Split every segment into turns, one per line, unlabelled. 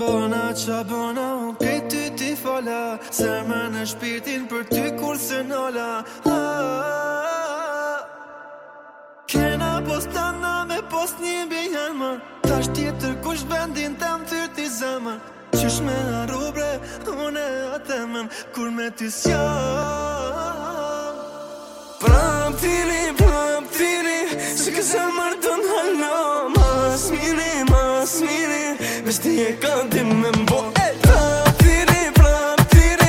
Bona qa bona unë okay, këtë ty ti fala Se në shpirtin për ty kur se nola Kena postana me post një bëjën më Ta shtje kush vendin të më thyrë t'i zemën Qysh me në rubre unë e atëmën Kur me ty s'ja Pram
t'ili, pram t'ili Se këzë mërë dënë halon ti e ka di me mbo E ta tiri pra tiri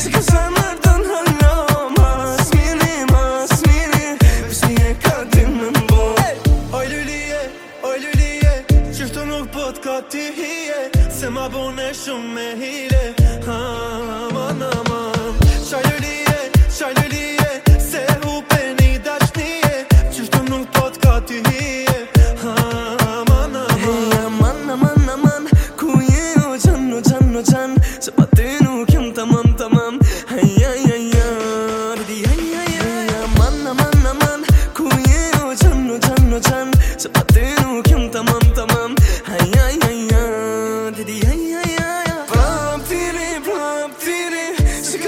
Si ka sa nërdën hëllo Mas mini, mas mini Pës ti e ka di me mbo Oj luli oj luli e
Qështë nuk pot ka ti hi Se ma bune shumë me hile
Shalurie, shalurie, se hupe një dashnije Qështu nuk pot ka të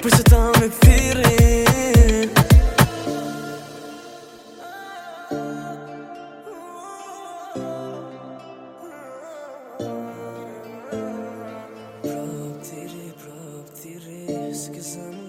Për që ta me firin Prop tiri, prop tiri Së